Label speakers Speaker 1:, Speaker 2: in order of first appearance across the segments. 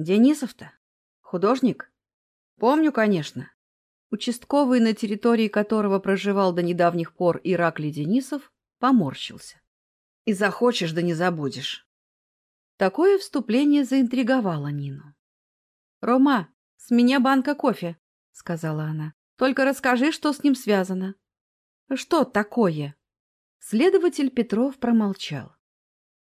Speaker 1: Денисов-то? Художник? Помню, конечно. Участковый, на территории которого проживал до недавних пор Ираклий Денисов, поморщился. И захочешь, да не забудешь. Такое вступление заинтриговало Нину. «Рома, с меня банка кофе», — сказала она. «Только расскажи, что с ним связано». «Что такое?» Следователь Петров промолчал.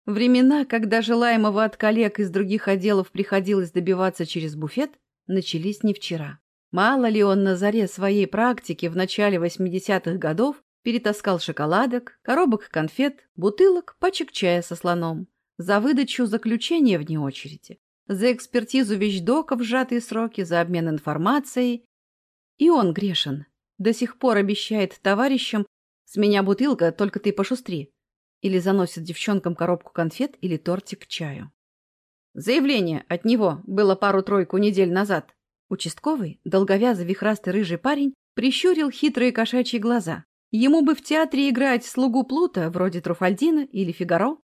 Speaker 1: Времена, когда желаемого от коллег из других отделов приходилось добиваться через буфет, начались не вчера. Мало ли он на заре своей практики в начале 80-х годов перетаскал шоколадок, коробок конфет, бутылок, пачек чая со слоном, за выдачу заключения вне очереди, за экспертизу вещдока в сжатые сроки, за обмен информацией. И он грешен. До сих пор обещает товарищам «С меня бутылка, только ты пошустри» или заносит девчонкам коробку конфет или тортик к чаю. Заявление от него было пару-тройку недель назад. Участковый, долговязый вихрастый рыжий парень, прищурил хитрые кошачьи глаза. Ему бы в театре играть слугу Плута, вроде Труфальдина или Фигаро.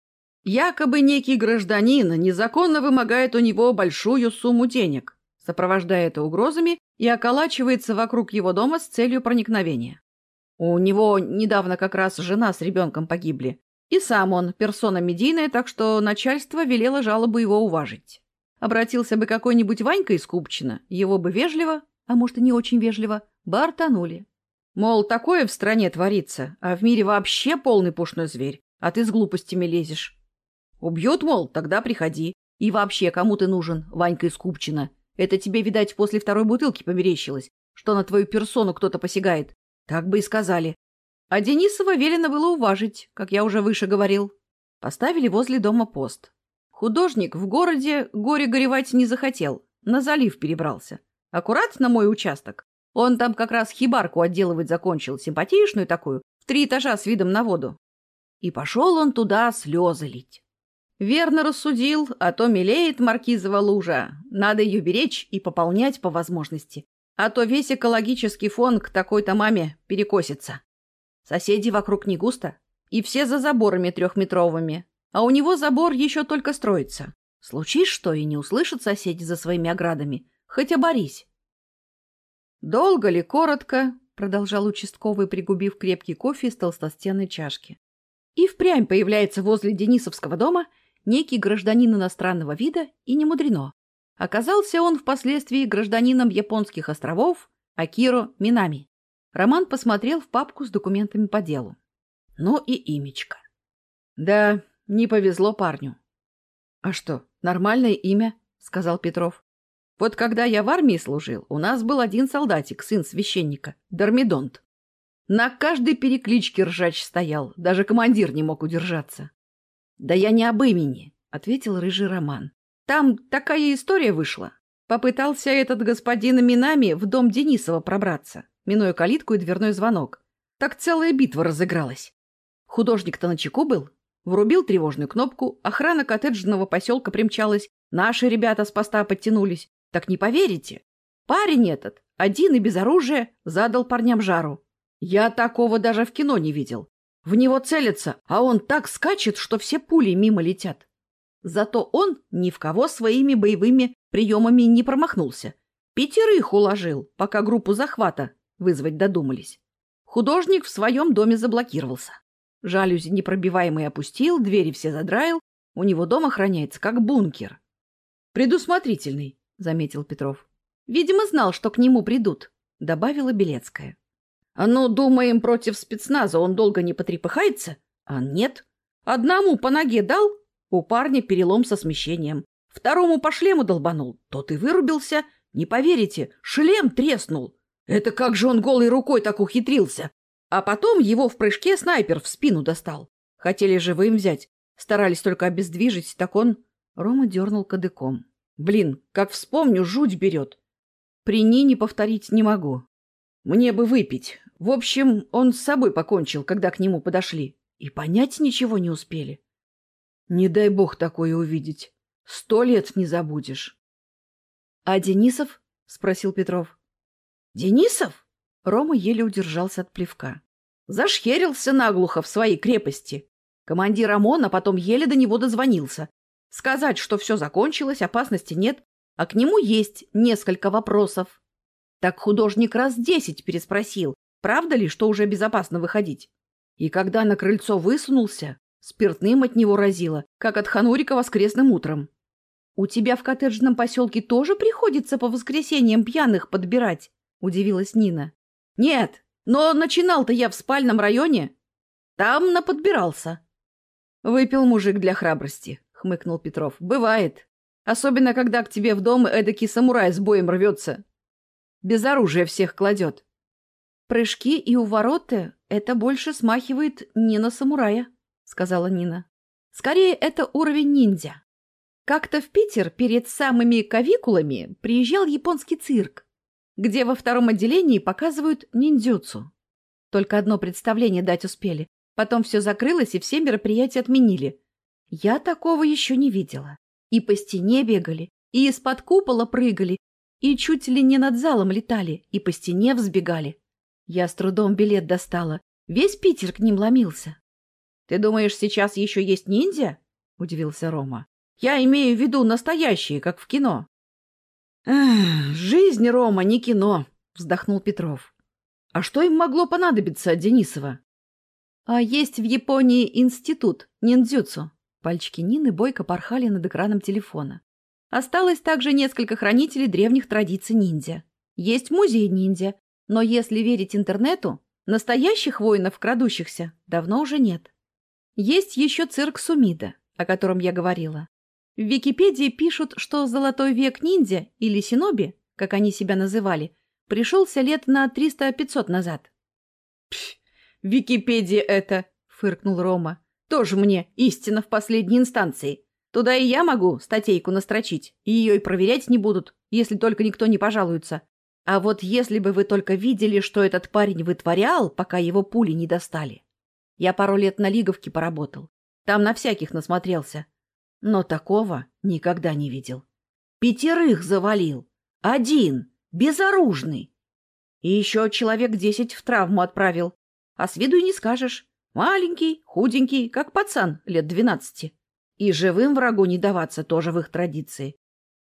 Speaker 1: Якобы некий гражданин незаконно вымогает у него большую сумму денег, сопровождая это угрозами и околачивается вокруг его дома с целью проникновения. У него недавно как раз жена с ребенком погибли, и сам он персона медийная, так что начальство велело жалобу его уважить. Обратился бы какой-нибудь Ванька из Купчина, его бы вежливо, а может и не очень вежливо, бартанули. Мол, такое в стране творится, а в мире вообще полный пушной зверь, а ты с глупостями лезешь. Убьют, мол, тогда приходи. И вообще, кому ты нужен, Ванька из Купчина? Это тебе, видать, после второй бутылки померещилось, что на твою персону кто-то посягает. Так бы и сказали. А Денисова велено было уважить, как я уже выше говорил. Поставили возле дома пост. Художник в городе горе горевать не захотел, на залив перебрался. Аккурат на мой участок. Он там как раз хибарку отделывать закончил, симпатичную такую, в три этажа с видом на воду. И пошел он туда слезы лить. Верно рассудил, а то мелеет маркизова лужа. Надо ее беречь и пополнять по возможности. А то весь экологический фон к такой-то маме перекосится. Соседи вокруг не густо, и все за заборами трехметровыми. А у него забор еще только строится. Случись что, и не услышат соседи за своими оградами. Хоть оборись. «Долго ли, коротко?» — продолжал участковый, пригубив крепкий кофе из толстостенной чашки. И впрямь появляется возле Денисовского дома некий гражданин иностранного вида, и не мудрено. Оказался он впоследствии гражданином японских островов Акиро Минами. Роман посмотрел в папку с документами по делу. Ну и имечко. Да, не повезло парню. — А что, нормальное имя? — сказал Петров. — Вот когда я в армии служил, у нас был один солдатик, сын священника, Дормидонт. На каждой перекличке ржач стоял, даже командир не мог удержаться. — Да я не об имени, — ответил рыжий Роман. — Там такая история вышла. Попытался этот господин Минами в дом Денисова пробраться минуя калитку и дверной звонок. Так целая битва разыгралась. Художник-то на чеку был. Врубил тревожную кнопку, охрана коттеджного поселка примчалась, наши ребята с поста подтянулись. Так не поверите. Парень этот, один и без оружия, задал парням жару. Я такого даже в кино не видел. В него целятся, а он так скачет, что все пули мимо летят. Зато он ни в кого своими боевыми приемами не промахнулся. Пятерых уложил, пока группу захвата вызвать додумались. Художник в своем доме заблокировался. Жалюзи непробиваемый опустил, двери все задраил. У него дом охраняется как бункер. «Предусмотрительный», — заметил Петров. «Видимо, знал, что к нему придут», — добавила Белецкая. «А ну, думаем, против спецназа он долго не потрепыхается? А нет. Одному по ноге дал, у парня перелом со смещением. Второму по шлему долбанул, тот и вырубился. Не поверите, шлем треснул. Это как же он голой рукой так ухитрился? А потом его в прыжке снайпер в спину достал. Хотели живым взять. Старались только обездвижить, так он... Рома дернул кадыком. Блин, как вспомню, жуть берет. При ней не повторить не могу. Мне бы выпить. В общем, он с собой покончил, когда к нему подошли. И понять ничего не успели. Не дай бог такое увидеть. Сто лет не забудешь. — А Денисов? — спросил Петров. «Денисов?» Рома еле удержался от плевка. Зашхерился наглухо в своей крепости. Командир ОМОНа потом еле до него дозвонился. Сказать, что все закончилось, опасности нет, а к нему есть несколько вопросов. Так художник раз десять переспросил, правда ли, что уже безопасно выходить. И когда на крыльцо высунулся, спиртным от него разило, как от Ханурика воскресным утром. «У тебя в коттеджном поселке тоже приходится по воскресеньям пьяных подбирать?» – удивилась Нина. «Нет, но начинал-то я в спальном районе. Там наподбирался». «Выпил мужик для храбрости», — хмыкнул Петров. «Бывает. Особенно, когда к тебе в дом эдакий самурай с боем рвется. Без оружия всех кладет». «Прыжки и увороты — это больше смахивает не на самурая», — сказала Нина. «Скорее, это уровень ниндзя. Как-то в Питер перед самыми кавикулами приезжал японский цирк, где во втором отделении показывают ниндзюцу. Только одно представление дать успели. Потом все закрылось, и все мероприятия отменили. Я такого еще не видела. И по стене бегали, и из-под купола прыгали, и чуть ли не над залом летали, и по стене взбегали. Я с трудом билет достала. Весь Питер к ним ломился. — Ты думаешь, сейчас еще есть ниндзя? — удивился Рома. — Я имею в виду настоящие, как в кино. — Жизнь, Рома, не кино, — вздохнул Петров. — А что им могло понадобиться от Денисова? А есть в Японии институт ниндзюцу. Пальчики Нины бойко порхали над экраном телефона. Осталось также несколько хранителей древних традиций ниндзя. Есть музей ниндзя, но если верить интернету, настоящих воинов, крадущихся, давно уже нет. Есть еще цирк Сумида, о котором я говорила. В Википедии пишут, что золотой век ниндзя или синоби, как они себя называли, пришелся лет на 300-500 назад. Пф, Википедия это, фыркнул Рома. Тоже мне истина в последней инстанции. Туда и я могу статейку настрочить, и ее и проверять не будут, если только никто не пожалуется. А вот если бы вы только видели, что этот парень вытворял, пока его пули не достали. Я пару лет на Лиговке поработал. Там на всяких насмотрелся. Но такого никогда не видел. Пятерых завалил. Один. Безоружный. И еще человек десять в травму отправил. А с виду и не скажешь. Маленький, худенький, как пацан лет двенадцати. И живым врагу не даваться тоже в их традиции.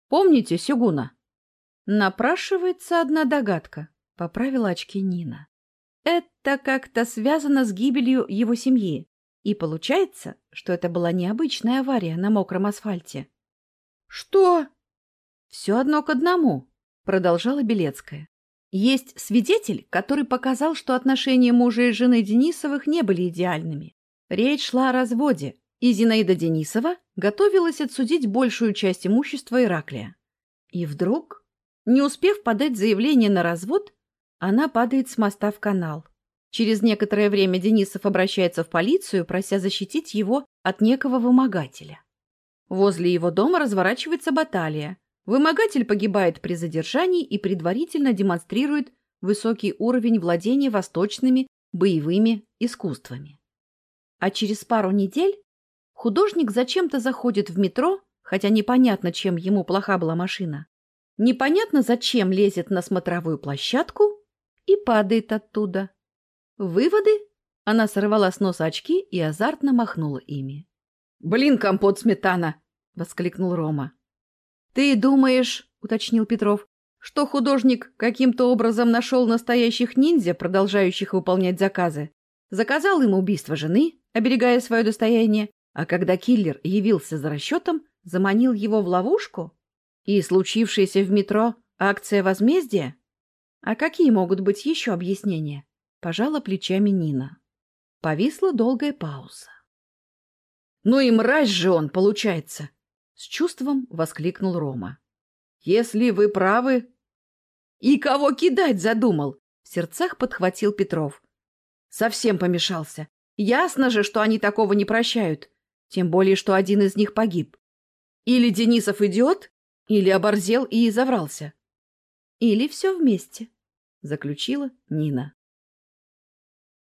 Speaker 1: Помните Сюгуна? Напрашивается одна догадка, — поправила очки Нина. Это как-то связано с гибелью его семьи. И получается, что это была необычная авария на мокром асфальте. — Что? — Все одно к одному, — продолжала Белецкая. Есть свидетель, который показал, что отношения мужа и жены Денисовых не были идеальными. Речь шла о разводе, и Зинаида Денисова готовилась отсудить большую часть имущества Ираклия. И вдруг, не успев подать заявление на развод, она падает с моста в канал. Через некоторое время Денисов обращается в полицию, прося защитить его от некого вымогателя. Возле его дома разворачивается баталия, Вымогатель погибает при задержании и предварительно демонстрирует высокий уровень владения восточными боевыми искусствами. А через пару недель художник зачем-то заходит в метро, хотя непонятно, чем ему плоха была машина. Непонятно, зачем лезет на смотровую площадку и падает оттуда. Выводы? Она сорвала с носа очки и азартно махнула ими. «Блин, компот сметана!» — воскликнул Рома. «Ты думаешь, — уточнил Петров, — что художник каким-то образом нашел настоящих ниндзя, продолжающих выполнять заказы? Заказал им убийство жены, оберегая свое достояние, а когда киллер явился за расчетом, заманил его в ловушку? И случившаяся в метро акция возмездия? А какие могут быть еще объяснения? Пожала плечами Нина. Повисла долгая пауза. «Ну и мразь же он, получается!» С чувством воскликнул Рома. «Если вы правы...» «И кого кидать задумал?» В сердцах подхватил Петров. Совсем помешался. Ясно же, что они такого не прощают. Тем более, что один из них погиб. Или Денисов идиот, или оборзел и изоврался. Или все вместе, заключила Нина.